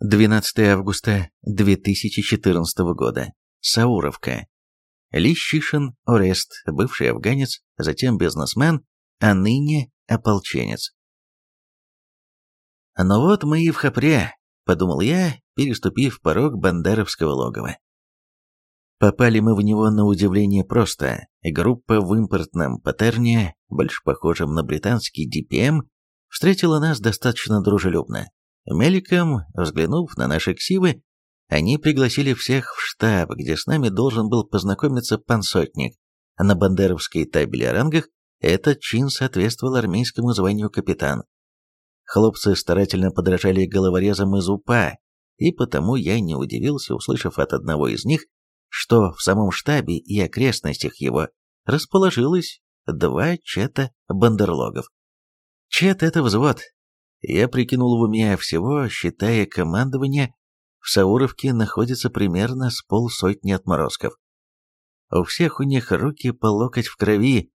12 августа 2014 года. Сауровка. Лищишин Орест, бывший афганец, затем бизнесмен, а ныне ополченец. «Ну вот мы и в Хапре», — подумал я, переступив порог бандеровского логова. Попали мы в него на удивление просто. Группа в импортном паттерне, больше похожем на британский DPM, встретила нас достаточно дружелюбно. Меликом, взглянув на наши ксивы, они пригласили всех в штаб, где с нами должен был познакомиться пансотник. На бандеровской табели о рангах этот чин соответствовал армейскому званию капитан. Хлопцы старательно подражали головорезам из УПА, и потому я не удивился, услышав от одного из них, что в самом штабе и окрестностях его расположилось два чета бандерлогов. Чет — это взвод, я прикинул в уме всего, считая командование, в Сауровке находится примерно с полсотни отморозков. У всех у них руки по локоть в крови,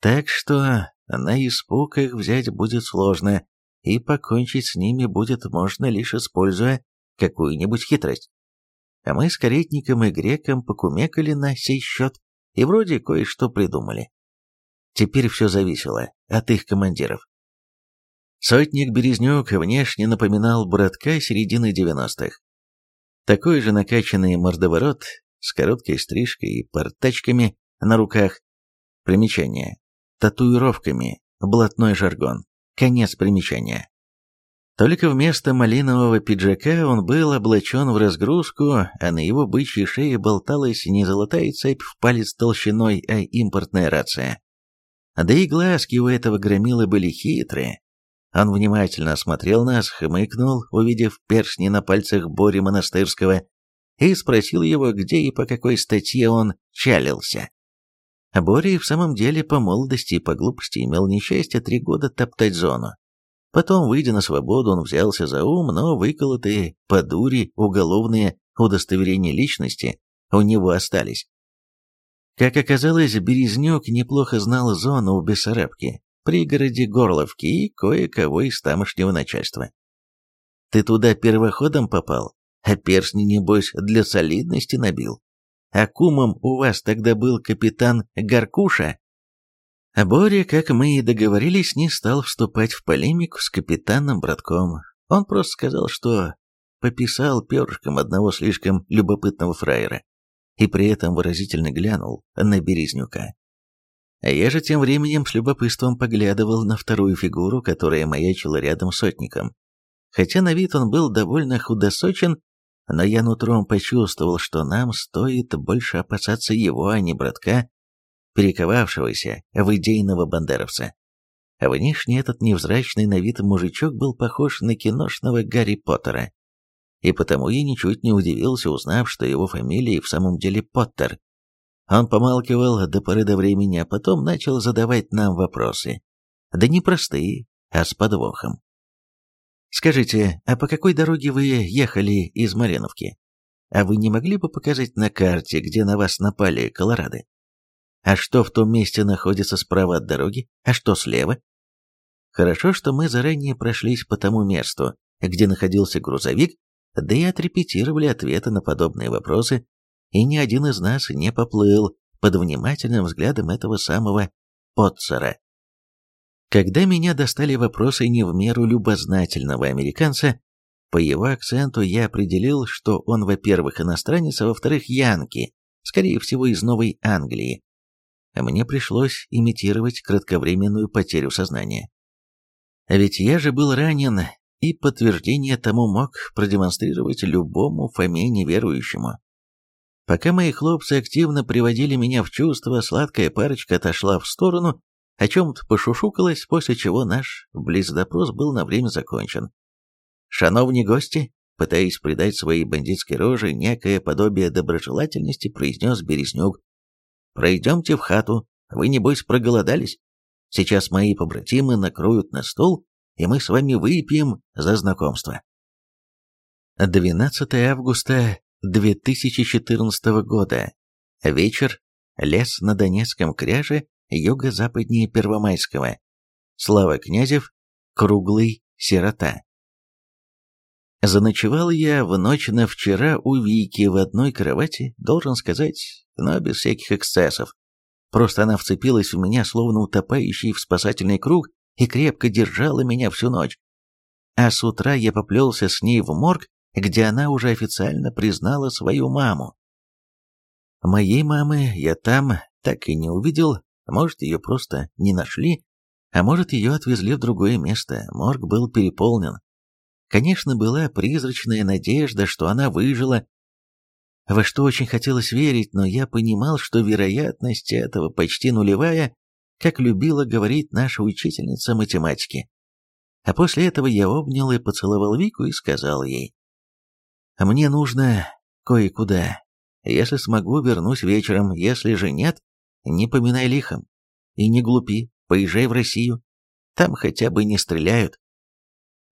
так что на испуг их взять будет сложно, и покончить с ними будет можно лишь используя какую-нибудь хитрость. А мы с каретником и греком покумекали на сей счет и вроде кое-что придумали. Теперь все зависело от их командиров. Сотник Березнюк внешне напоминал братка середины девяностых. Такой же накачанный мордоворот с короткой стрижкой и портачками на руках. Примечание. Татуировками. Блатной жаргон. Конец примечания. Только вместо малинового пиджака он был облачен в разгрузку, а на его бычьей шее болталась не золотая цепь в палец толщиной, а импортная рация. Да и глазки у этого громилы были хитрые, он внимательно осмотрел нас, хмыкнул, увидев перстни на пальцах Бори Монастырского, и спросил его, где и по какой статье он чалился. Бори в самом деле по молодости и по глупости имел несчастье три года топтать зону. Потом, выйдя на свободу, он взялся за ум, но выколотые по дури уголовные удостоверения личности у него остались. Как оказалось, Березнюк неплохо знал зону в Бессарабке, пригороде Горловки и кое-кого из тамошнего начальства. Ты туда первоходом попал, а перстни, небось, для солидности набил. А кумом у вас тогда был капитан Гаркуша. А Боря, как мы и договорились, не стал вступать в полемику с капитаном Братком. Он просто сказал, что пописал перышком одного слишком любопытного фраера и при этом выразительно глянул на Березнюка. А я же тем временем с любопытством поглядывал на вторую фигуру, которая маячила рядом с сотником. Хотя на вид он был довольно худосочен, но я нутром почувствовал, что нам стоит больше опасаться его, а не братка, перековавшегося в идейного бандеровца. Внешне этот невзрачный на вид мужичок был похож на киношного Гарри Поттера. И потому я ничуть не удивился, узнав, что его фамилия в самом деле Поттер. Он помалкивал до поры до времени, а потом начал задавать нам вопросы. Да не простые, а с подвохом. «Скажите, а по какой дороге вы ехали из Мариновки? А вы не могли бы показать на карте, где на вас напали колорады? А что в том месте находится справа от дороги, а что слева?» Хорошо, что мы заранее прошлись по тому месту, где находился грузовик, да и отрепетировали ответы на подобные вопросы и ни один из нас не поплыл под внимательным взглядом этого самого Потцера. Когда меня достали вопросы не в меру любознательного американца, по его акценту я определил, что он, во-первых, иностранец, а во-вторых, янки, скорее всего, из Новой Англии. Мне пришлось имитировать кратковременную потерю сознания. Ведь я же был ранен, и подтверждение тому мог продемонстрировать любому Фоме неверующему. Пока мои хлопцы активно приводили меня в чувство, сладкая парочка отошла в сторону, о чем-то пошушукалась, после чего наш близдопрос был на время закончен. «Шановни гости», пытаясь придать своей бандитской роже некое подобие доброжелательности, произнес Березнюк. «Пройдемте в хату, вы, небось, проголодались? Сейчас мои побратимы накроют на стол, и мы с вами выпьем за знакомство». 12 августа 2014 года. Вечер. Лес на Донецком кряже, юго-западнее Первомайского. Слава Князев. Круглый сирота. Заночевал я в ночь на вчера у Вики в одной кровати, должен сказать, но без всяких эксцессов. Просто она вцепилась в меня, словно утопающий в спасательный круг, и крепко держала меня всю ночь. А с утра я поплелся с ней в морг, где она уже официально признала свою маму. Моей мамы я там так и не увидел, может, ее просто не нашли, а может, ее отвезли в другое место, морг был переполнен. Конечно, была призрачная надежда, что она выжила, во что очень хотелось верить, но я понимал, что вероятность этого почти нулевая, как любила говорить наша учительница математики. А после этого я обнял и поцеловал Вику и сказал ей, «Мне нужно кое-куда. Если смогу, вернусь вечером, если же нет, не поминай лихом. И не глупи, поезжай в Россию. Там хотя бы не стреляют».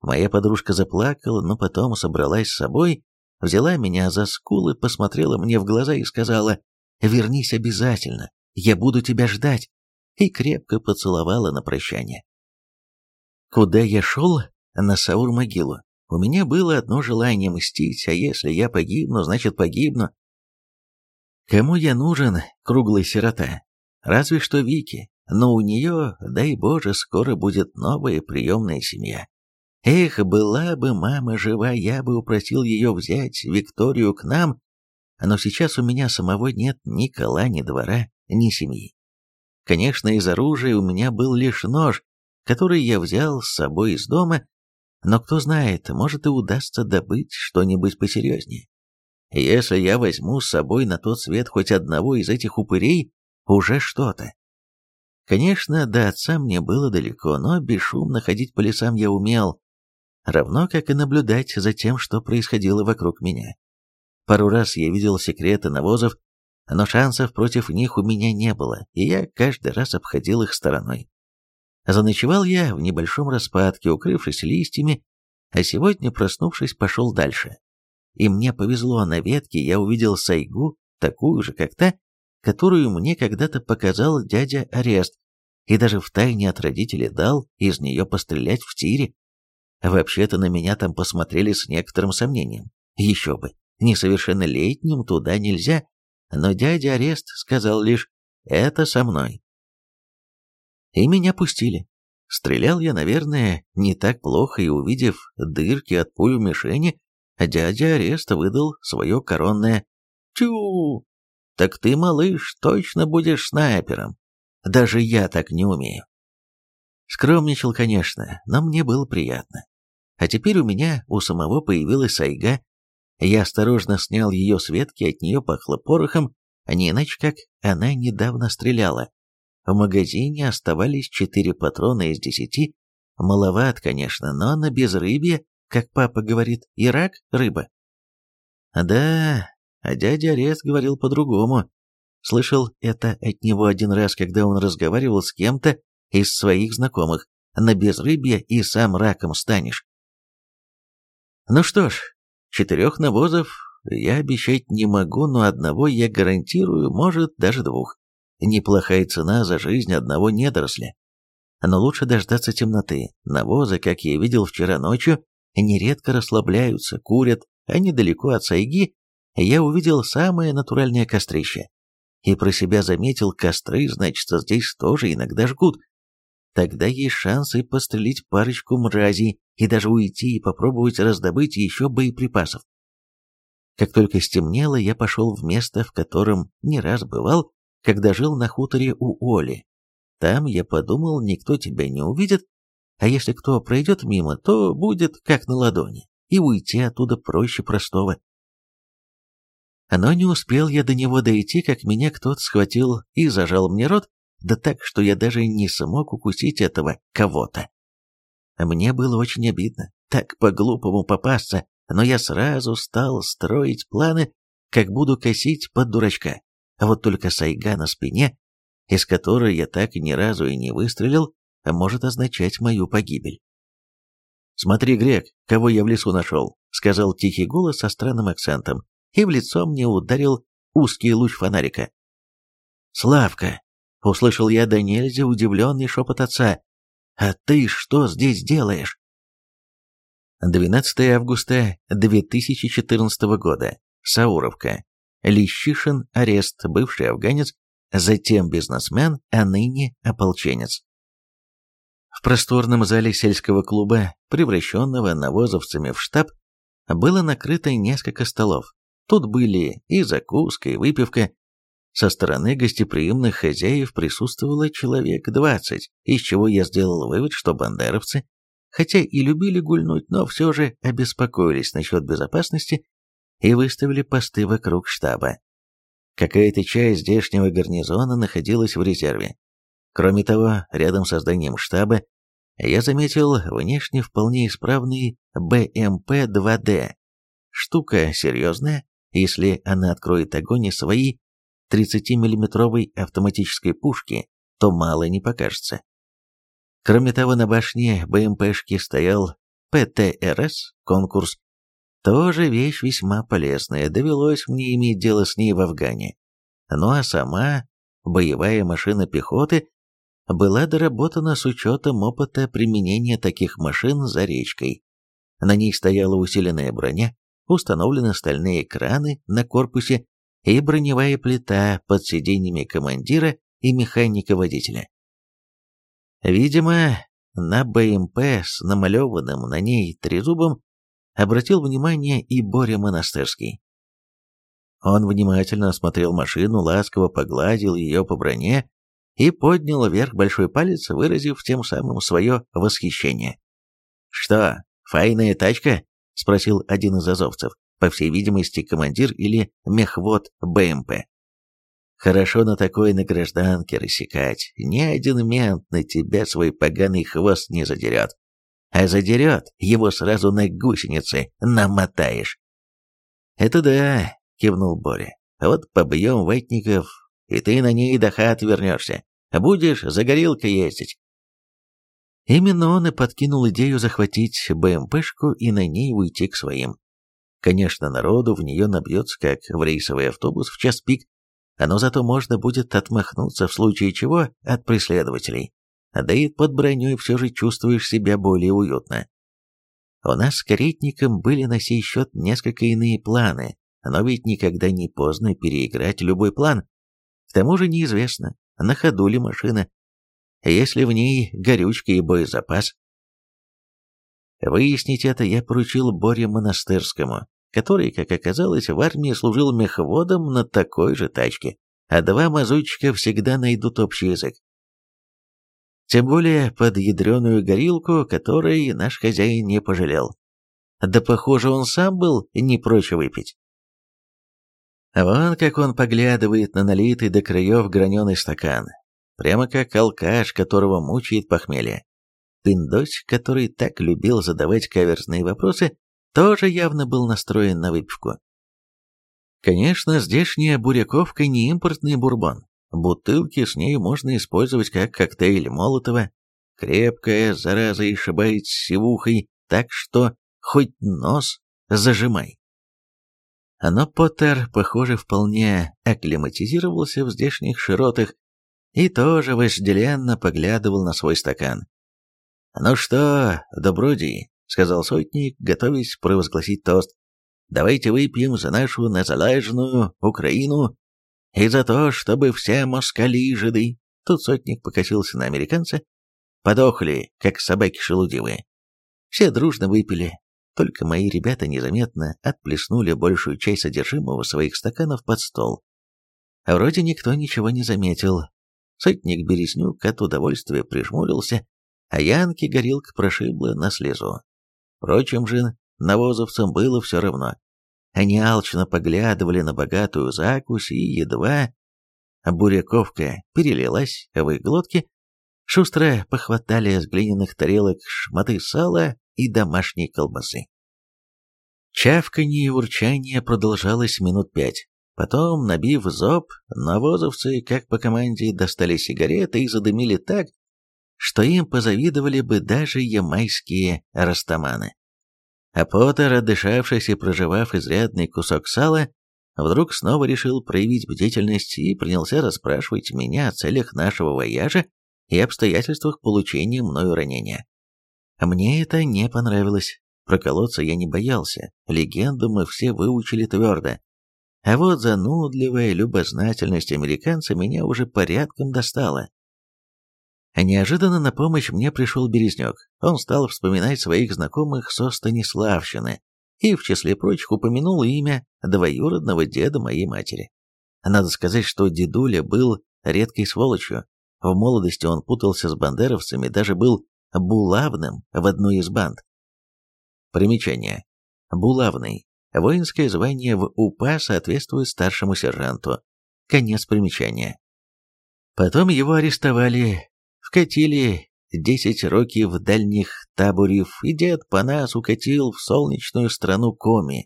Моя подружка заплакала, но потом собралась с собой взяла меня за скулы, посмотрела мне в глаза и сказала «Вернись обязательно, я буду тебя ждать», и крепко поцеловала на прощание. Куда я шел? На Саур-могилу. У меня было одно желание мстить, а если я погибну, значит погибну. Кому я нужен, круглый сирота? Разве что Вики, но у нее, дай Боже, скоро будет новая приемная семья. Эх, была бы мама жива, я бы упросил ее взять Викторию к нам, но сейчас у меня самого нет ни кола, ни двора, ни семьи. Конечно, из оружия у меня был лишь нож, который я взял с собой из дома, но кто знает, может и удастся добыть что-нибудь посерьезнее. Если я возьму с собой на тот свет хоть одного из этих упырей, уже что-то. Конечно, до отца мне было далеко, но бесшумно ходить по лесам я умел, равно как и наблюдать за тем, что происходило вокруг меня. Пару раз я видел секреты навозов, но шансов против них у меня не было, и я каждый раз обходил их стороной. Заночевал я в небольшом распадке, укрывшись листьями, а сегодня, проснувшись, пошел дальше. И мне повезло, на ветке я увидел сайгу, такую же, как та, которую мне когда-то показал дядя Арест, и даже втайне от родителей дал из нее пострелять в тире. Вообще-то на меня там посмотрели с некоторым сомнением. Еще бы, несовершеннолетним туда нельзя, но дядя Арест сказал лишь «это со мной». И меня пустили. Стрелял я, наверное, не так плохо, и увидев дырки от пуль в мишени, дядя Арест выдал свое коронное «Тю! Так ты, малыш, точно будешь снайпером. Даже я так не умею». Скромничал, конечно, но мне было приятно. А теперь у меня у самого появилась сайга. Я осторожно снял ее с ветки, от нее пахло порохом, а не иначе как она недавно стреляла. В магазине оставались четыре патрона из десяти. Маловат, конечно, но на безрыбье, как папа говорит, и рак – рыба. Да, а дядя Арест говорил по-другому. Слышал это от него один раз, когда он разговаривал с кем-то из своих знакомых. На безрыбье и сам раком станешь. Ну что ж, четырех навозов я обещать не могу, но одного я гарантирую, может, даже двух. Неплохая цена за жизнь одного недоросля. Но лучше дождаться темноты. Навозы, как я видел вчера ночью, нередко расслабляются, курят, а недалеко от сайги я увидел самое натуральное кострище. И про себя заметил, костры, значит, здесь тоже иногда жгут. Тогда есть шанс и пострелить парочку мразей, и даже уйти и попробовать раздобыть еще боеприпасов. Как только стемнело, я пошел в место, в котором не раз бывал, когда жил на хуторе у Оли. Там, я подумал, никто тебя не увидит, а если кто пройдет мимо, то будет как на ладони, и уйти оттуда проще простого. Но не успел я до него дойти, как меня кто-то схватил и зажал мне рот, да так, что я даже не смог укусить этого кого-то. Мне было очень обидно, так по-глупому попасться, но я сразу стал строить планы, как буду косить под дурачка. А вот только сайга на спине, из которой я так ни разу и не выстрелил, может означать мою погибель. «Смотри, Грек, кого я в лесу нашел», — сказал тихий голос со странным акцентом, и в лицо мне ударил узкий луч фонарика. «Славка!» Услышал я до нельзя удивленный шепот отца. «А ты что здесь делаешь?» 12 августа 2014 года. Сауровка. Лещишин, арест, бывший афганец, затем бизнесмен, а ныне ополченец. В просторном зале сельского клуба, превращенного навозовцами в штаб, было накрыто несколько столов. Тут были и закуска, и выпивка. Со стороны гостеприимных хозяев присутствовало человек двадцать, из чего я сделал вывод, что бандеровцы хотя и любили гульнуть, но все же обеспокоились насчет безопасности и выставили посты вокруг штаба. Какая-то часть здешнего гарнизона находилась в резерве. Кроме того, рядом с зданием штаба я заметил внешне вполне исправный БМП-2Д. Штука серьезная, если она откроет огонь из своей 30-миллиметровой автоматической пушки, то мало не покажется. Кроме того, на башне БМПшки стоял ПТРС, конкурс. Тоже вещь весьма полезная, довелось мне иметь дело с ней в Афгане. Ну а сама боевая машина пехоты была доработана с учетом опыта применения таких машин за речкой. На ней стояла усиленная броня, установлены стальные краны на корпусе и броневая плита под сиденьями командира и механика-водителя. Видимо, на БМП с намалеванным на ней трезубом обратил внимание и Боря Монастырский. Он внимательно осмотрел машину, ласково погладил ее по броне и поднял вверх большой палец, выразив тем самым свое восхищение. «Что, файная тачка?» — спросил один из азовцев, по всей видимости, командир или мехвод БМП. Хорошо на такой на гражданке рассекать. Ни один мент на тебя свой поганый хвост не задерет. А задерет, его сразу на гусеницы намотаешь. «Это да», — кивнул Боря. «Вот побьем ватников, и ты на ней до хат вернешься. Будешь за горилкой ездить». Именно он и подкинул идею захватить БМПшку и на ней уйти к своим. Конечно, народу в нее набьется, как в рейсовый автобус в час пик, но зато можно будет отмахнуться в случае чего от преследователей. Да и под броней все же чувствуешь себя более уютно. У нас с каретником были на сей счет несколько иные планы, но ведь никогда не поздно переиграть любой план. К тому же неизвестно, на ходу ли машина, если в ней горючка и боезапас. Выяснить это я поручил Боре Монастырскому, который, как оказалось, в армии служил мехводом на такой же тачке, а два мазутчика всегда найдут общий язык. Тем более под ядреную горилку, которой наш хозяин не пожалел. Да, похоже, он сам был не прочь выпить. Вон как он поглядывает на налитый до краев граненый стакан. Прямо как алкаш, которого мучает похмелье. Пиндось, который так любил задавать каверзные вопросы, тоже явно был настроен на выпивку. Конечно, здешняя буряковка не импортный бурбон. Бутылки с ней можно использовать как коктейль Молотова. Крепкая, зараза, и шибает сивухой, так что хоть нос зажимай. Но Поттер, похоже, вполне акклиматизировался в здешних широтах и тоже вожделенно поглядывал на свой стакан. «Ну что, добродии, — сказал сотник, готовясь провозгласить тост. «Давайте выпьем за нашу незалежную Украину и за то, чтобы все москали жиды». Тут сотник покосился на американца. Подохли, как собаки шелудивые. Все дружно выпили, только мои ребята незаметно отплеснули большую часть содержимого своих стаканов под стол. Вроде никто ничего не заметил. Сотник Березнюк от удовольствия прижмурился, а Янки горилка прошибла на слезу. Впрочем же, навозовцам было все равно. Они алчно поглядывали на богатую закусь и едва буряковка перелилась в их глотки, шустро похватали с глиняных тарелок шматы сала и домашней колбасы. Чавканье и урчание продолжалось минут пять. Потом, набив зоб, навозовцы, как по команде, достали сигареты и задымили так, что им позавидовали бы даже ямайские растаманы. А Поттер, отдышавшись и проживав изрядный кусок сала, вдруг снова решил проявить бдительность и принялся расспрашивать меня о целях нашего вояжа и обстоятельствах получения мною ранения. Мне это не понравилось. Проколоться я не боялся, легенду мы все выучили твердо. А вот занудливая любознательность американца меня уже порядком достала. Неожиданно на помощь мне пришел Березнек. Он стал вспоминать своих знакомых со Станиславщины и, в числе прочих, упомянул имя двоюродного деда моей матери. Надо сказать, что дедуля был редкой сволочью. В молодости он путался с бандеровцами, даже был булавным в одной из банд. Примечание. Булавный. Воинское звание в УПА соответствует старшему сержанту. Конец примечания. Потом его арестовали, вкатили десять років в дальних таборів, и дед по нас укатил в солнечную страну Коми.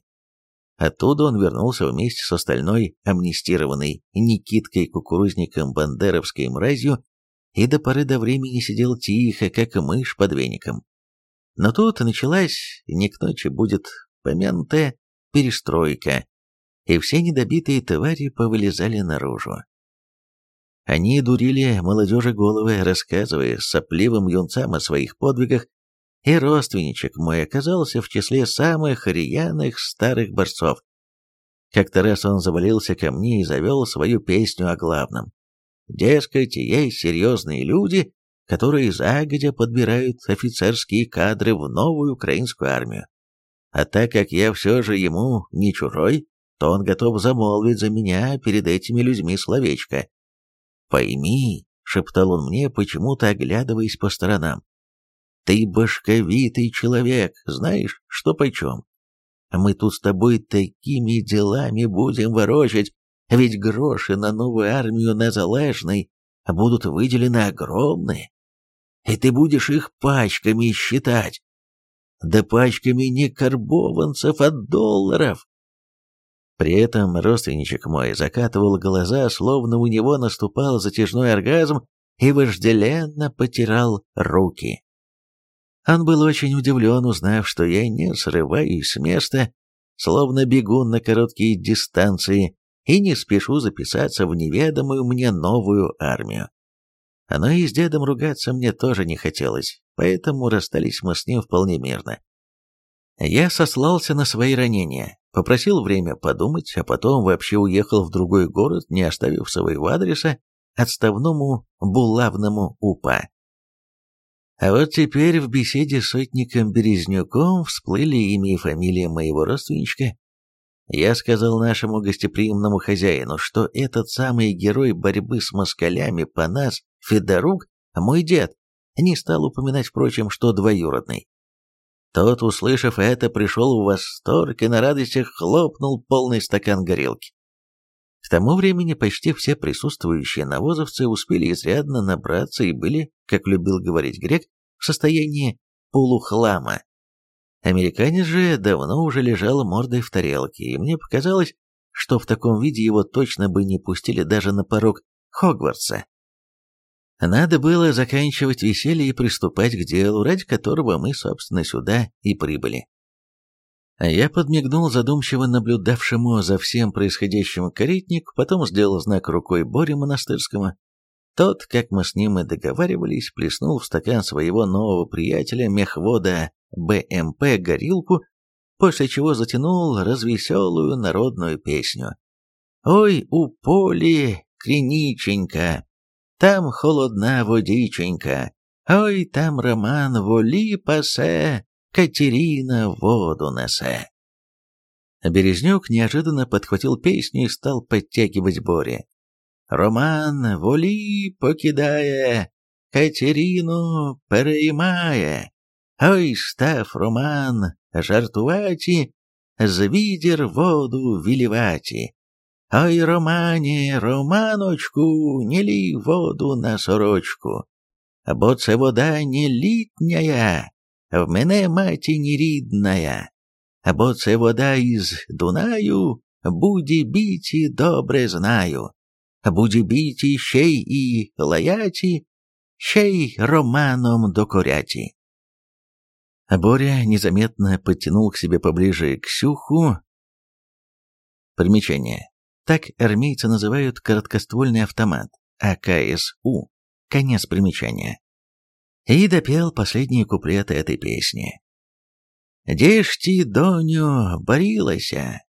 Оттуда он вернулся вместе с остальной амнистированной Никиткой Кукурузником Бандеровской мразью и до поры до времени сидел тихо, как мышь под веником. Но тут началась, не к ночи будет помянутая, перестройка, и все недобитые твари повылезали наружу. Они дурили молодежи головы, рассказывая сопливым юнцам о своих подвигах, и родственничек мой оказался в числе самых рьяных старых борцов. Как-то раз он завалился ко мне и завел свою песню о главном. Дескать, есть серьезные люди, которые загодя подбирают офицерские кадры в новую украинскую армию. А так как я все же ему не чужой, то он готов замолвить за меня перед этими людьми словечко. «Пойми», — шептал он мне, почему-то оглядываясь по сторонам, «ты башковитый человек, знаешь, что почем? Мы тут с тобой такими делами будем ворочать, ведь гроши на новую армию на Залежной будут выделены огромные и ты будешь их пачками считать. Да пачками не карбованцев, а долларов. При этом родственничек мой закатывал глаза, словно у него наступал затяжной оргазм и вожделенно потирал руки. Он был очень удивлен, узнав, что я не срываюсь с места, словно бегун на короткие дистанции, и не спешу записаться в неведомую мне новую армию. Но и с дедом ругаться мне тоже не хотелось, поэтому расстались мы с ним вполне мирно. Я сослался на свои ранения, попросил время подумать, а потом вообще уехал в другой город, не оставив своего адреса отставному булавному УПА. А вот теперь в беседе с сотником Березнюком всплыли имя и фамилия моего родственничка, я сказал нашему гостеприимному хозяину, что этот самый герой борьбы с москалями по нас, Федорук, мой дед, не стал упоминать, впрочем, что двоюродный. Тот, услышав это, пришел в восторг и на радостях хлопнул полный стакан горелки. К тому времени почти все присутствующие навозовцы успели изрядно набраться и были, как любил говорить грек, в состоянии полухлама. Американец же давно уже лежал мордой в тарелке, и мне показалось, что в таком виде его точно бы не пустили даже на порог Хогвартса. Надо было заканчивать веселье и приступать к делу, ради которого мы, собственно, сюда и прибыли. Я подмигнул задумчиво наблюдавшему за всем происходящим каретнику, потом сделал знак рукой Боре Монастырскому. Тот, как мы с ним и договаривались, плеснул в стакан своего нового приятеля, мехвода БМП горилку, после чего затянул развеселую народную песню. «Ой, у поли криниченька, там холодна водиченька, ой, там роман волі пасе, Катерина воду несе». Березнюк неожиданно подхватил песню и стал подтягивать Боре. «Роман волі покидає, Катерину переймає, Ой, став Роман жартуваті, з відір воду віліваті. Ой, Романе, Романочку, не лій воду на сорочку, бо це вода не літняя, в мене маті рідная, бо це вода із Дунаю, буді біті добре знаю, буді біті ще й і лаяті, ще й романом докоряті. А Боря незаметно подтянул к себе поближе Ксюху. Примечание. Так армейцы называют короткоствольный автомат, АКСУ. Конец примечания. И допел последние куплеты этой песни. Дешті, доню, борілася,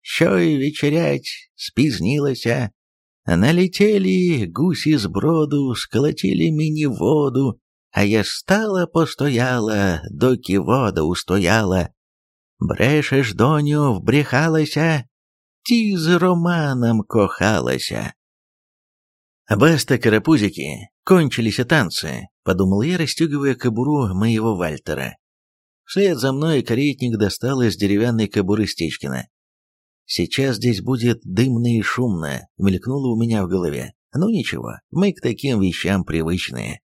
що й вечерять спізнилася. Налетели гуси с броду, сколотили мені воду, а я стала постояла, доки вода устояла. Брешеш, доню, вбрехалася, ті з романом кохалася. Баста, карапузики, кончились танцы, подумал я, расстегивая кобуру моего Вальтера. Вслед за мной каретник достал из деревянной кобуры Стечкина. «Сейчас здесь будет дымно и шумно», — мелькнуло у меня в голове. «Ну ничего, мы к таким вещам привычные».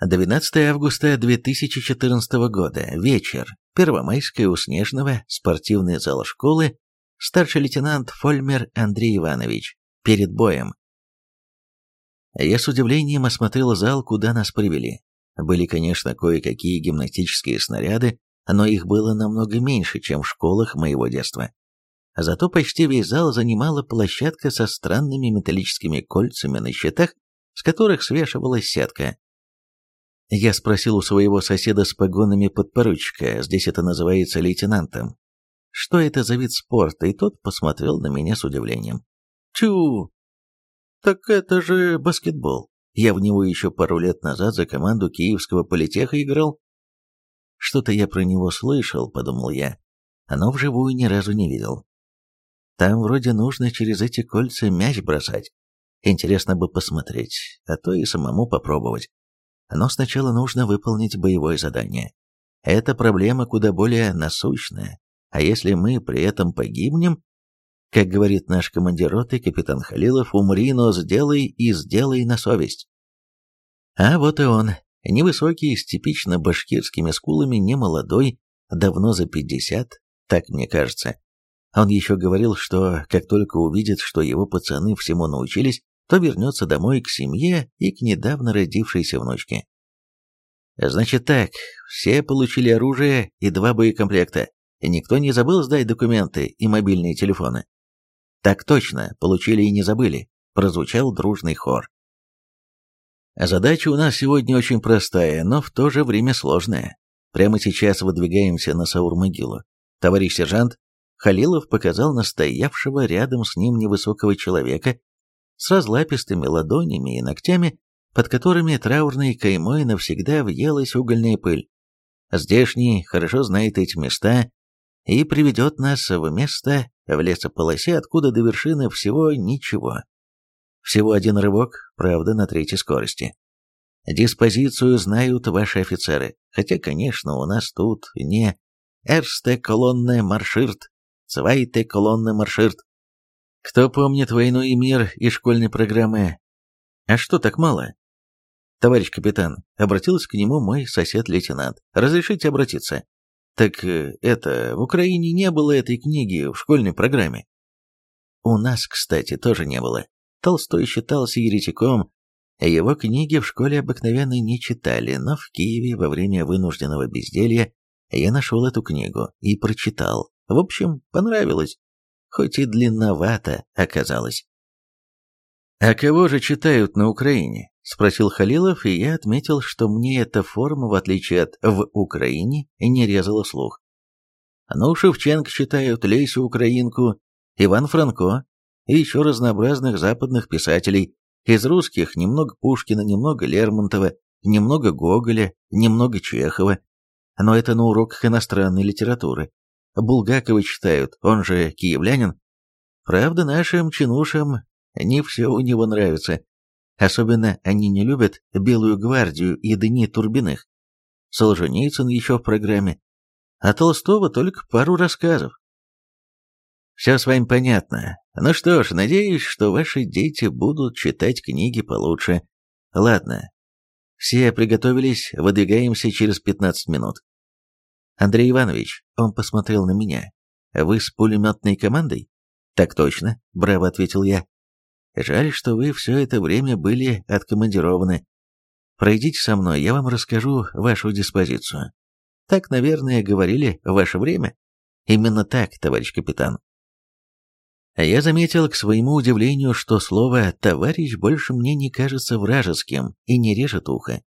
12 августа 2014 года. Вечер. Первомайская у Снежного, спортивный зал школы, старший лейтенант Фольмер Андрей Иванович. Перед боем. Я с удивлением осмотрел зал, куда нас привели. Были, конечно, кое-какие гимнастические снаряды, но их было намного меньше, чем в школах моего детства. Зато почти весь зал занимала площадка со странными металлическими кольцами на щитах, с которых свешивалась сетка. Я спросил у своего соседа с погонами подпоручика, здесь это называется лейтенантом, что это за вид спорта, и тот посмотрел на меня с удивлением. «Тю! Так это же баскетбол. Я в него еще пару лет назад за команду Киевского политеха играл». «Что-то я про него слышал», — подумал я, но вживую ни разу не видел. Там вроде нужно через эти кольца мяч бросать. Интересно бы посмотреть, а то и самому попробовать. Но сначала нужно выполнить боевое задание. Эта проблема куда более насущная, а если мы при этом погибнем, как говорит наш командир роты, капитан Халилов, умри, но сделай и сделай на совесть. А вот и он, невысокий, с типично башкирскими скулами, немолодой, давно за пятьдесят, так мне кажется, он еще говорил, что как только увидит, что его пацаны всему научились, то вернется домой к семье и к недавно родившейся внучке. Значит так, все получили оружие и два боекомплекта. Никто не забыл сдать документы и мобильные телефоны. Так точно, получили и не забыли, прозвучал дружный хор. Задача у нас сегодня очень простая, но в то же время сложная. Прямо сейчас выдвигаемся на Саур-могилу. Товарищ сержант, Халилов показал настоявшего рядом с ним невысокого человека с разлапистыми ладонями и ногтями, под которыми траурной каймой навсегда въелась угольная пыль. Здешний хорошо знает эти места и приведет нас в место в лесополосе, откуда до вершины всего ничего. Всего один рывок, правда, на третьей скорости. Диспозицию знают ваши офицеры, хотя, конечно, у нас тут не «Эрсте колонне марширт», Цвайте колонны марширт. Кто помнит «Войну и мир» и школьной программы? А что так мало? Товарищ капитан, обратился к нему мой сосед-лейтенант. Разрешите обратиться? Так э, это, в Украине не было этой книги в школьной программе. У нас, кстати, тоже не было. Толстой считался еретиком, его книги в школе обыкновенно не читали, но в Киеве во время вынужденного безделья я нашел эту книгу и прочитал. В общем, понравилось, хоть и длинновато оказалось. «А кого же читают на Украине?» – спросил Халилов, и я отметил, что мне эта форма, в отличие от «в Украине», не резала слух. Ну, Шевченко читают, Лейсю Украинку, Иван Франко и еще разнообразных западных писателей. Из русских немного Пушкина, немного Лермонтова, немного Гоголя, немного Чехова. Но это на уроках иностранной литературы. Булгакова читают, он же киевлянин. Правда, нашим чинушам не все у него нравится. Особенно они не любят Белую гвардию и Дни Турбиных. Солженицын еще в программе. А Толстого только пару рассказов. Все с вами понятно. Ну что ж, надеюсь, что ваши дети будут читать книги получше. Ладно. Все приготовились, выдвигаемся через 15 минут. «Андрей Иванович», — он посмотрел на меня, — «вы с пулеметной командой?» «Так точно», — браво ответил я. «Жаль, что вы все это время были откомандированы. Пройдите со мной, я вам расскажу вашу диспозицию. Так, наверное, говорили в ваше время?» «Именно так, товарищ капитан». Я заметил к своему удивлению, что слово «товарищ» больше мне не кажется вражеским и не режет ухо.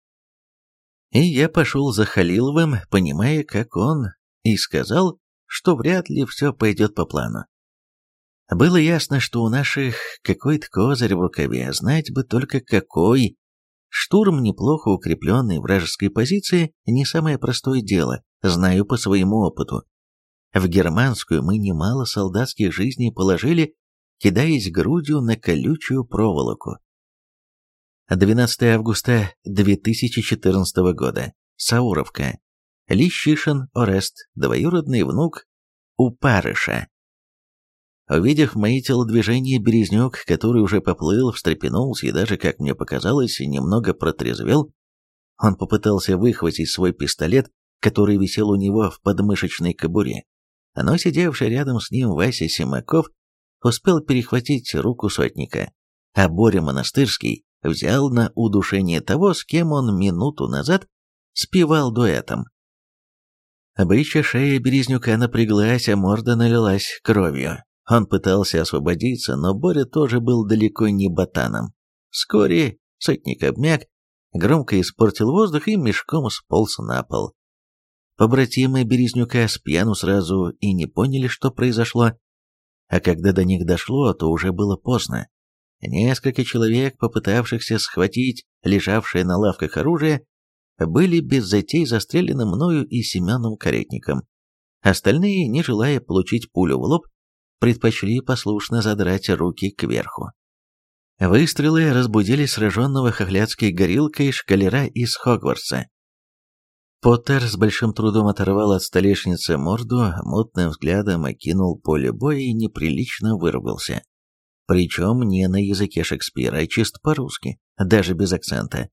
И я пошел за Халиловым, понимая, как он и сказал, что вряд ли все пойдет по плану. Было ясно, что у наших какой-то козырь в рукаве, знать бы только какой. Штурм неплохо укрепленной вражеской позиции не самое простое дело, знаю по своему опыту. В германскую мы немало солдатских жизней положили, кидаясь грудью на колючую проволоку. 12 августа 2014 года. Сауровка. Лищишин Орест, двоюродный внук Упарыша. Увидев мои телодвижения, Березнюк, который уже поплыл, встрепенулся и даже, как мне показалось, немного протрезвел. Он попытался выхватить свой пистолет, который висел у него в подмышечной кобуре. Но сидевший рядом с ним Вася Симаков успел перехватить руку сотника, а Боря Монастырский взял на удушение того, с кем он минуту назад спевал дуэтом. Бычья шея Березнюка напряглась, а морда налилась кровью. Он пытался освободиться, но Боря тоже был далеко не ботаном. Вскоре сотник обмяк, громко испортил воздух и мешком сполз на пол. Побратимы Березнюка с пьяну сразу и не поняли, что произошло, а когда до них дошло, то уже было поздно. Несколько человек, попытавшихся схватить лежавшее на лавках оружие, были без затей застрелены мною и Семеном Каретником. Остальные, не желая получить пулю в лоб, предпочли послушно задрать руки кверху. Выстрелы разбудили сраженного хохлядской горилкой шкалера из Хогвартса. Поттер с большим трудом оторвал от столешницы морду, мутным взглядом окинул поле боя и неприлично выругался. Причем не на языке Шекспира, а чисто по-русски, даже без акцента.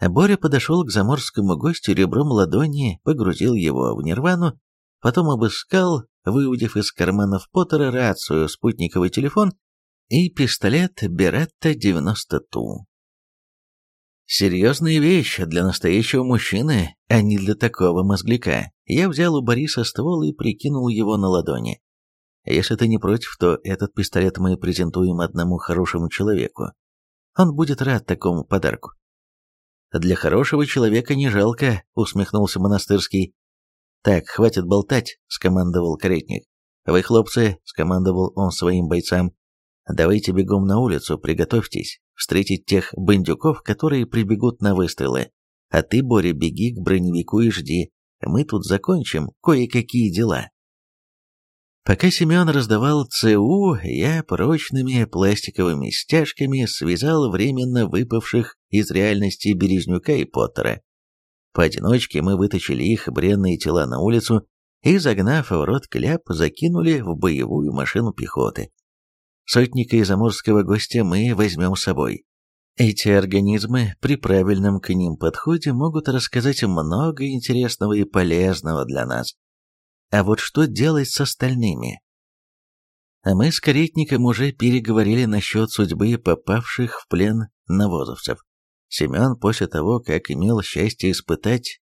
Боря подошел к заморскому гостю ребром ладони, погрузил его в нирвану, потом обыскал, выудив из карманов Поттера рацию, спутниковый телефон и пистолет Беретта 90 Ту. Серьезная вещь для настоящего мужчины, а не для такого мозгляка. Я взял у Бориса ствол и прикинул его на ладони. Если ты не против, то этот пистолет мы презентуем одному хорошему человеку. Он будет рад такому подарку. Для хорошего человека не жалко, усмехнулся монастырский. Так, хватит болтать, скомандовал каретник. Вы, хлопцы, скомандовал он своим бойцам, давайте бегом на улицу, приготовьтесь встретить тех бандюков, которые прибегут на выстрелы. А ты, Боря, беги к броневику и жди. Мы тут закончим кое-какие дела. Пока Семен раздавал ЦУ, я прочными пластиковыми стяжками связал временно выпавших из реальности Березнюка и Поттера. Поодиночке мы вытащили их бренные тела на улицу и, загнав в рот кляп, закинули в боевую машину пехоты. Сотника и заморского гостя мы возьмем с собой. Эти организмы при правильном к ним подходе могут рассказать много интересного и полезного для нас. А вот что делать с остальными? А мы с Каретником уже переговорили насчет судьбы попавших в плен навозовцев. Семен после того, как имел счастье испытать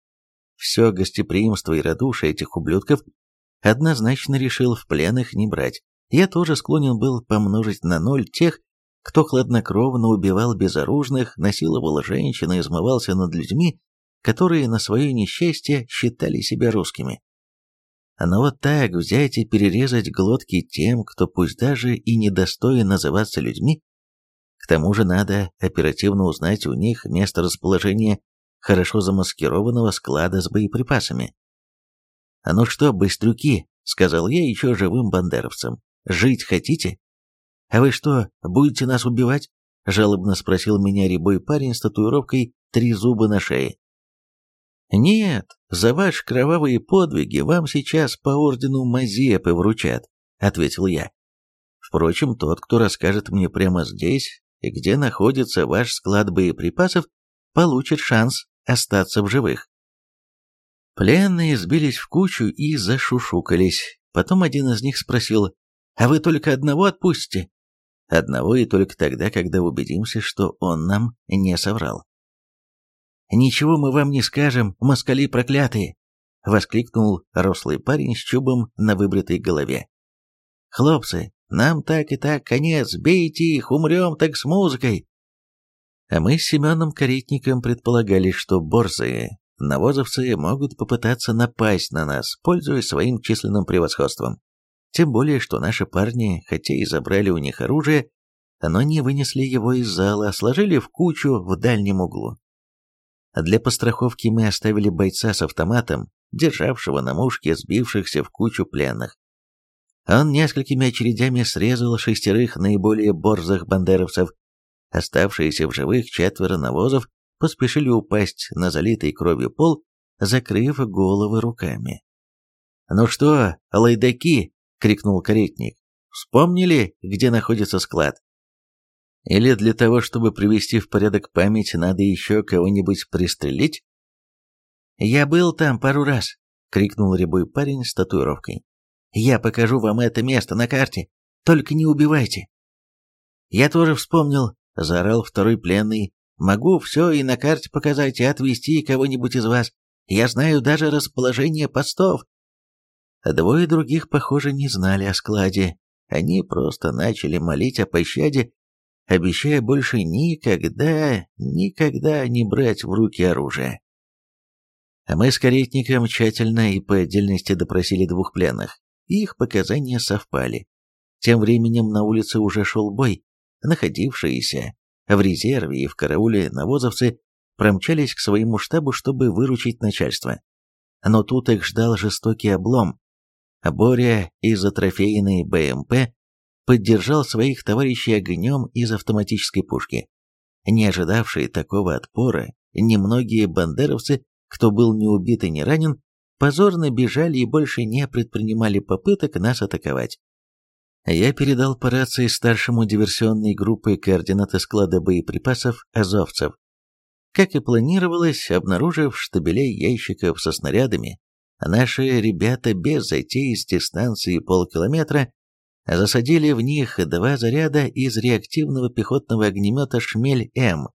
все гостеприимство и радушие этих ублюдков, однозначно решил в плен их не брать. Я тоже склонен был помножить на ноль тех, кто хладнокровно убивал безоружных, насиловал женщин и измывался над людьми, которые на свое несчастье считали себя русскими. Но вот так взять и перерезать глотки тем, кто пусть даже и недостоин называться людьми, тому же надо оперативно узнать у них место расположения хорошо замаскированного склада с боеприпасами. «А ну что, быстрюки», — сказал я еще живым бандеровцам, — «жить хотите?» «А вы что, будете нас убивать?» — жалобно спросил меня рябой парень с татуировкой «Три зуба на шее». «Нет, за ваши кровавые подвиги вам сейчас по ордену Мазепы вручат», — ответил я. «Впрочем, тот, кто расскажет мне прямо здесь, где находится ваш склад боеприпасов, получит шанс остаться в живых». Пленные сбились в кучу и зашушукались. Потом один из них спросил, «А вы только одного отпустите?» «Одного и только тогда, когда убедимся, что он нам не соврал». «Ничего мы вам не скажем, москали проклятые!» — воскликнул рослый парень с чубом на выбритой голове. «Хлопцы, нам так и так конец, бейте их, умрем так с музыкой!» А мы с Семеном Каретником предполагали, что борзые навозовцы могут попытаться напасть на нас, пользуясь своим численным превосходством. Тем более, что наши парни, хотя и забрали у них оружие, но не вынесли его из зала, а сложили в кучу в дальнем углу. Для постраховки мы оставили бойца с автоматом, державшего на мушке сбившихся в кучу пленных. Он несколькими очередями срезал шестерых наиболее борзых бандеровцев. Оставшиеся в живых четверо навозов поспешили упасть на залитый кровью пол, закрыв головы руками. «Ну что, лайдаки!» — крикнул каретник. «Вспомнили, где находится склад?» Или для того, чтобы привести в порядок память, надо еще кого-нибудь пристрелить? «Я был там пару раз», — крикнул рябой парень с татуировкой. «Я покажу вам это место на карте, только не убивайте». «Я тоже вспомнил», — заорал второй пленный. «Могу все и на карте показать, и отвезти кого-нибудь из вас. Я знаю даже расположение постов». Двое других, похоже, не знали о складе. Они просто начали молить о пощаде обещая больше никогда, никогда не брать в руки оружие. А мы с каретником тщательно и по отдельности допросили двух пленных. Их показания совпали. Тем временем на улице уже шел бой. Находившиеся в резерве и в карауле навозовцы промчались к своему штабу, чтобы выручить начальство. Но тут их ждал жестокий облом. Боря из-за трофейной БМП поддержал своих товарищей огнем из автоматической пушки. Не ожидавшие такого отпора, немногие бандеровцы, кто был не убит и не ранен, позорно бежали и больше не предпринимали попыток нас атаковать. Я передал по рации старшему диверсионной группы координаты склада боеприпасов азовцев. Как и планировалось, обнаружив штабелей ящиков со снарядами, наши ребята без затей с дистанции полкилометра засадили в них два заряда из реактивного пехотного огнемета «Шмель-М».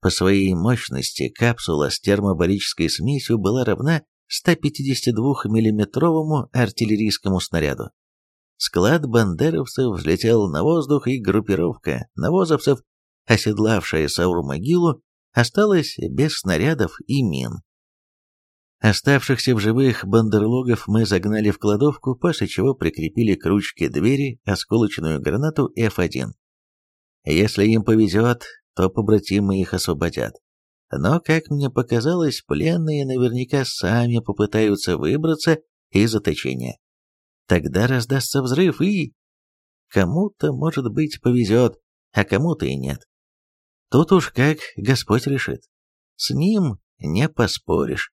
По своей мощности капсула с термобарической смесью была равна 152 миллиметровому артиллерийскому снаряду. Склад бандеровцев взлетел на воздух, и группировка навозовцев, оседлавшая Сауру-могилу, осталась без снарядов и мин. Оставшихся в живых бандерлогов мы загнали в кладовку, после чего прикрепили к ручке двери осколочную гранату F1. Если им повезет, то побратимы их освободят. Но, как мне показалось, пленные наверняка сами попытаются выбраться из заточения. Тогда раздастся взрыв и... Кому-то, может быть, повезет, а кому-то и нет. Тут уж как Господь решит. С ним не поспоришь.